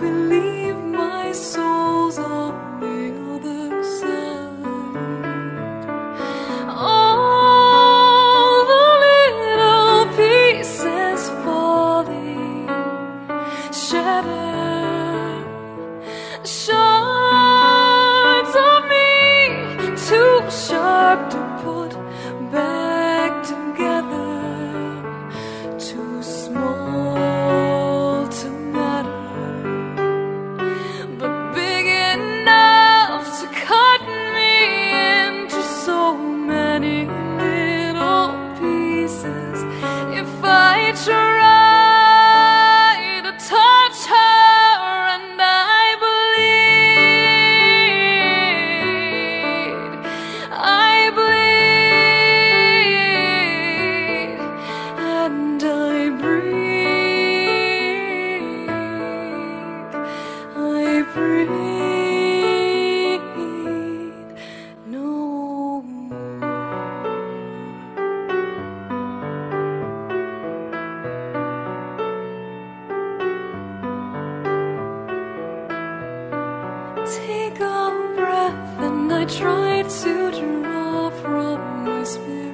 believe my soul's on the other side. All the little pieces falling, shattered. nature take a breath and I try to draw from my spirit.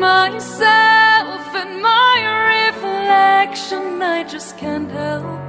myself and my reflection, I just can't help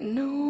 no.